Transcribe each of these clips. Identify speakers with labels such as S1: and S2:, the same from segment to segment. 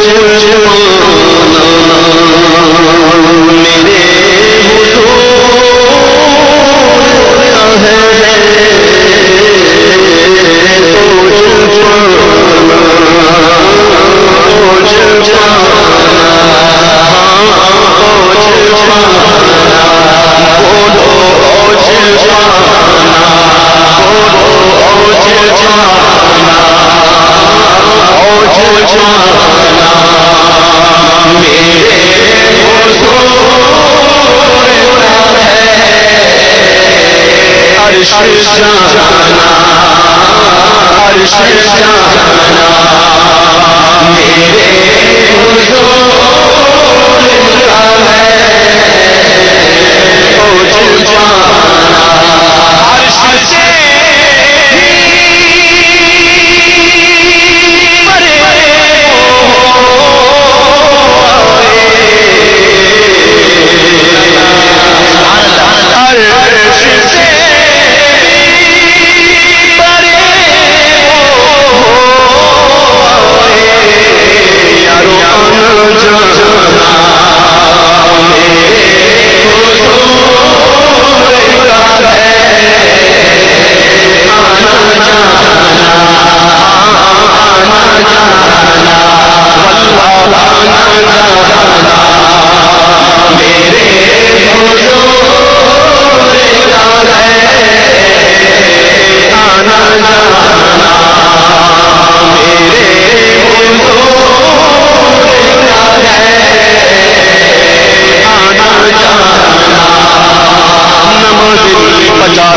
S1: شیر عرش جانا عرش جانا۔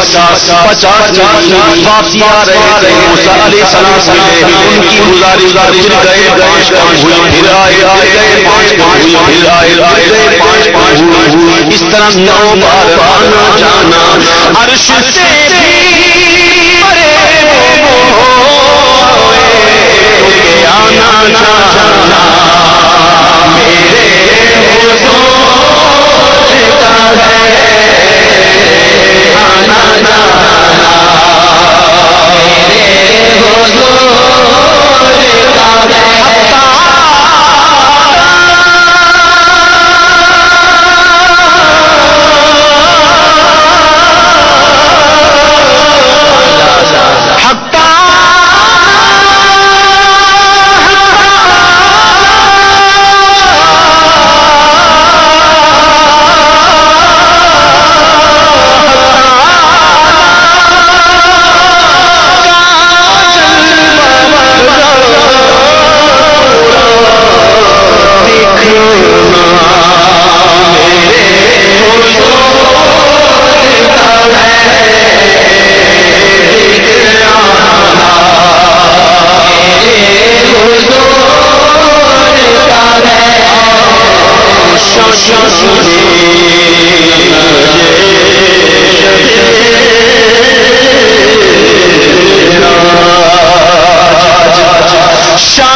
S1: پچاس پچاس واپسی آ رہے تھے موسیٰ علیہ السلام ملے ان کی گزاری پھر گئے پانچ پانچ ہوئی پھر آئے آئے گئے پانچ پانچ ہوئی پھر آئے آئے گئے پانچ پانچ ہوئی اس طرح نو بار آنا جانا عرش سے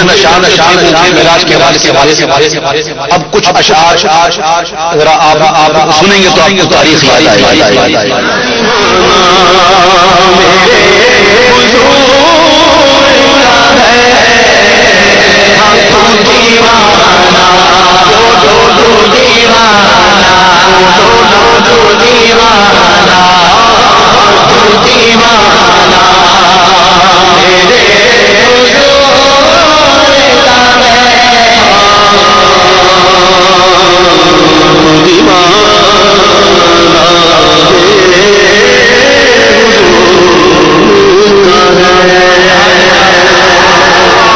S1: یہ نشان نشان میراج کے حوالے سے حوالے سے حوالے سے اب کچھ اشعار، ذرا آپ آپ سنیں گے تو آپ کو تاریخ یاد آئے گی۔ دیوانہ۔